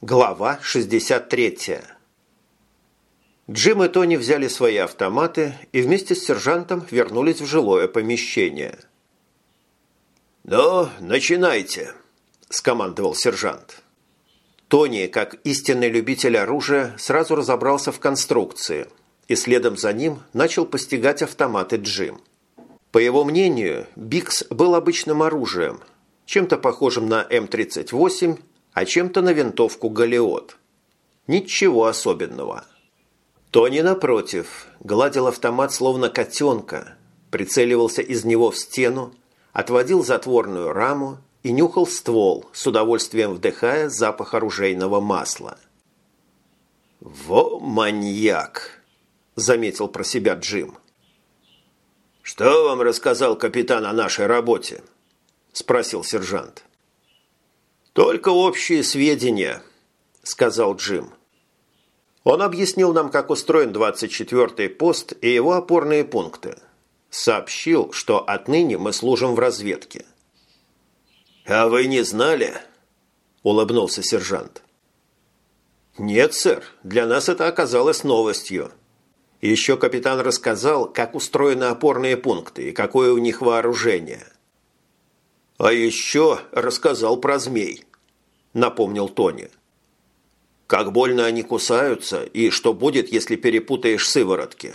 Глава 63. Джим и Тони взяли свои автоматы и вместе с сержантом вернулись в жилое помещение. «Ну, начинайте», – скомандовал сержант. Тони, как истинный любитель оружия, сразу разобрался в конструкции и следом за ним начал постигать автоматы Джим. По его мнению, Бикс был обычным оружием, чем-то похожим на М-38 а чем-то на винтовку «Галиот». Ничего особенного. Тони, напротив, гладил автомат словно котенка, прицеливался из него в стену, отводил затворную раму и нюхал ствол, с удовольствием вдыхая запах оружейного масла. «Во маньяк!» – заметил про себя Джим. «Что вам рассказал капитан о нашей работе?» – спросил сержант. «Только общие сведения», – сказал Джим. Он объяснил нам, как устроен 24-й пост и его опорные пункты. Сообщил, что отныне мы служим в разведке. «А вы не знали?» – улыбнулся сержант. «Нет, сэр, для нас это оказалось новостью. Еще капитан рассказал, как устроены опорные пункты и какое у них вооружение. «А еще рассказал про змей», – напомнил Тони. «Как больно они кусаются и что будет, если перепутаешь сыворотки?»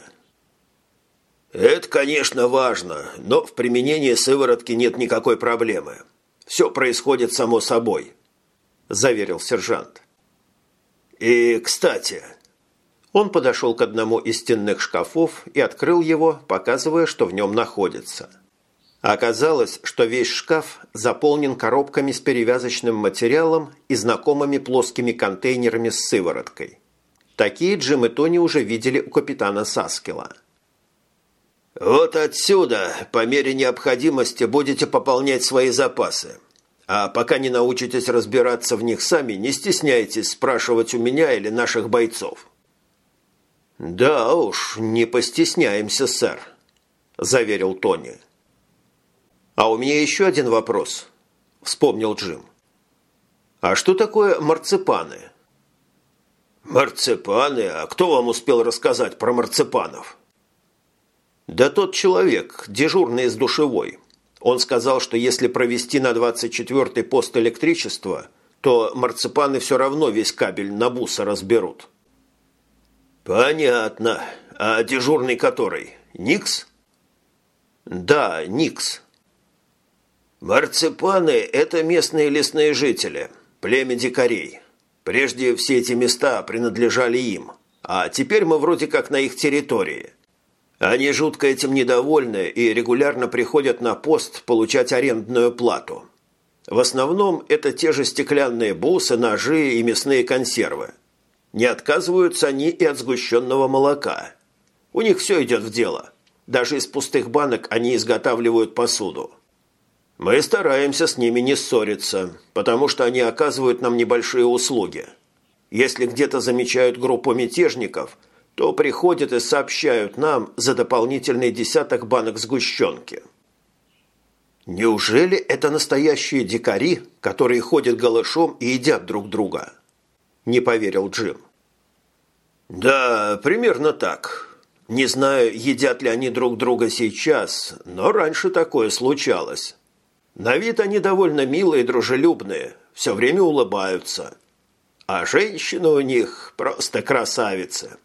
«Это, конечно, важно, но в применении сыворотки нет никакой проблемы. Все происходит само собой», – заверил сержант. «И, кстати...» Он подошел к одному из стенных шкафов и открыл его, показывая, что в нем находится – Оказалось, что весь шкаф заполнен коробками с перевязочным материалом и знакомыми плоскими контейнерами с сывороткой. Такие Джим и Тони уже видели у капитана Саскила. «Вот отсюда, по мере необходимости, будете пополнять свои запасы. А пока не научитесь разбираться в них сами, не стесняйтесь спрашивать у меня или наших бойцов». «Да уж, не постесняемся, сэр», – заверил Тони. «А у меня еще один вопрос», – вспомнил Джим. «А что такое марципаны?» «Марципаны? А кто вам успел рассказать про марципанов?» «Да тот человек, дежурный из душевой. Он сказал, что если провести на 24-й пост электричества, то марципаны все равно весь кабель на бусы разберут». «Понятно. А дежурный который? Никс?» «Да, Никс», Марципаны – это местные лесные жители, племя дикарей. Прежде все эти места принадлежали им, а теперь мы вроде как на их территории. Они жутко этим недовольны и регулярно приходят на пост получать арендную плату. В основном это те же стеклянные бусы, ножи и мясные консервы. Не отказываются они и от сгущенного молока. У них все идет в дело. Даже из пустых банок они изготавливают посуду. Мы стараемся с ними не ссориться, потому что они оказывают нам небольшие услуги. Если где-то замечают группу мятежников, то приходят и сообщают нам за дополнительный десяток банок сгущенки. Неужели это настоящие дикари, которые ходят голышом и едят друг друга? Не поверил Джим. Да, примерно так. Не знаю, едят ли они друг друга сейчас, но раньше такое случалось. На вид они довольно милые и дружелюбные, все время улыбаются. А женщины у них просто красавицы.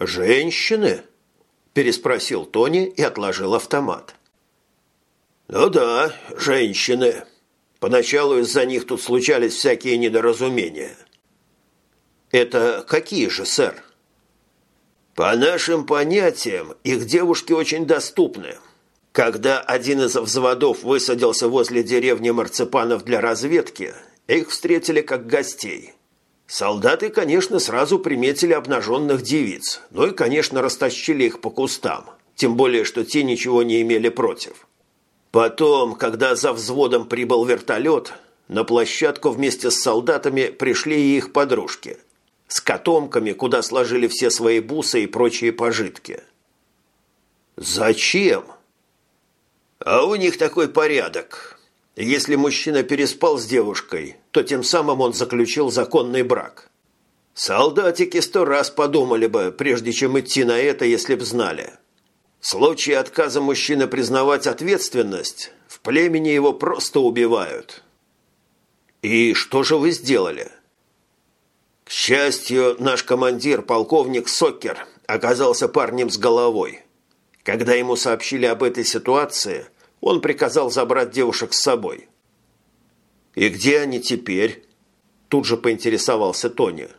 «Женщины?» – переспросил Тони и отложил автомат. «Ну да, женщины. Поначалу из-за них тут случались всякие недоразумения». «Это какие же, сэр?» «По нашим понятиям, их девушки очень доступны. Когда один из взводов высадился возле деревни марципанов для разведки, их встретили как гостей. Солдаты, конечно, сразу приметили обнаженных девиц, ну и, конечно, растащили их по кустам, тем более, что те ничего не имели против. Потом, когда за взводом прибыл вертолет, на площадку вместе с солдатами пришли и их подружки. С котомками, куда сложили все свои бусы и прочие пожитки. «Зачем?» А у них такой порядок. Если мужчина переспал с девушкой, то тем самым он заключил законный брак. Солдатики сто раз подумали бы, прежде чем идти на это, если б знали. В случае отказа мужчины признавать ответственность, в племени его просто убивают. И что же вы сделали? К счастью, наш командир, полковник Сокер, оказался парнем с головой. Когда ему сообщили об этой ситуации, он приказал забрать девушек с собой. «И где они теперь?» Тут же поинтересовался Тони.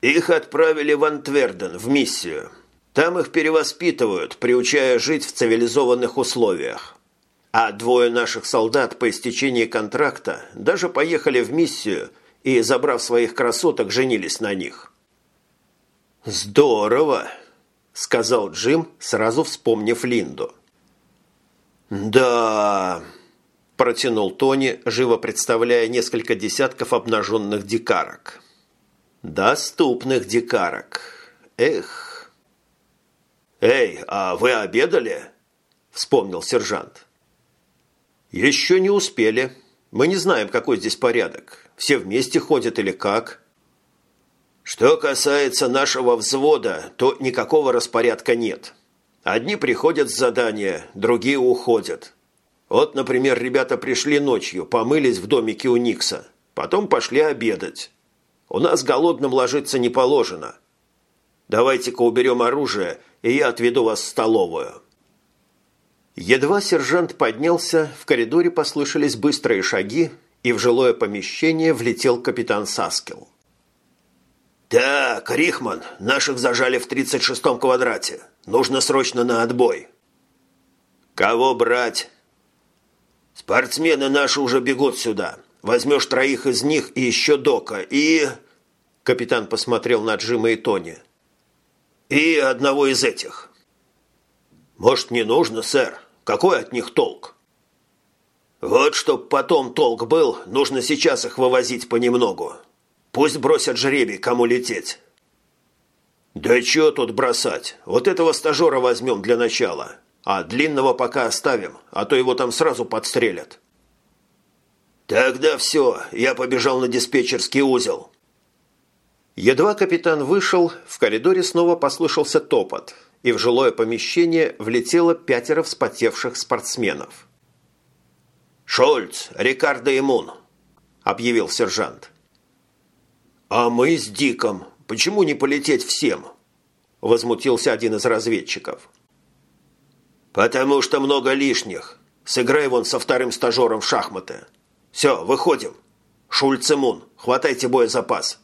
«Их отправили в Антверден, в миссию. Там их перевоспитывают, приучая жить в цивилизованных условиях. А двое наших солдат по истечении контракта даже поехали в миссию и, забрав своих красоток, женились на них. «Здорово!» – сказал Джим, сразу вспомнив Линду. «Да...» – протянул Тони, живо представляя несколько десятков обнаженных дикарок. «Доступных дикарок. Эх!» «Эй, а вы обедали?» – вспомнил сержант. «Еще не успели. Мы не знаем, какой здесь порядок. Все вместе ходят или как?» «Что касается нашего взвода, то никакого распорядка нет. Одни приходят с задания, другие уходят. Вот, например, ребята пришли ночью, помылись в домике у Никса, потом пошли обедать. У нас голодным ложиться не положено. Давайте-ка уберем оружие, и я отведу вас в столовую». Едва сержант поднялся, в коридоре послышались быстрые шаги, и в жилое помещение влетел капитан Саскел. «Так, Рихман, наших зажали в 36-м квадрате. Нужно срочно на отбой». «Кого брать?» «Спортсмены наши уже бегут сюда. Возьмешь троих из них и еще Дока, и...» Капитан посмотрел на Джима и Тони. «И одного из этих». «Может, не нужно, сэр? Какой от них толк?» «Вот чтоб потом толк был, нужно сейчас их вывозить понемногу. Пусть бросят жребий, кому лететь». «Да чё тут бросать? Вот этого стажера возьмем для начала, а длинного пока оставим, а то его там сразу подстрелят». «Тогда все, я побежал на диспетчерский узел». Едва капитан вышел, в коридоре снова послышался топот – и в жилое помещение влетело пятеро вспотевших спортсменов. «Шольц, Рикардо и Мун», – объявил сержант. «А мы с Диком. Почему не полететь всем?» – возмутился один из разведчиков. «Потому что много лишних. Сыграй вон со вторым стажером в шахматы. Все, выходим. Шульц и Мун, хватайте боезапас.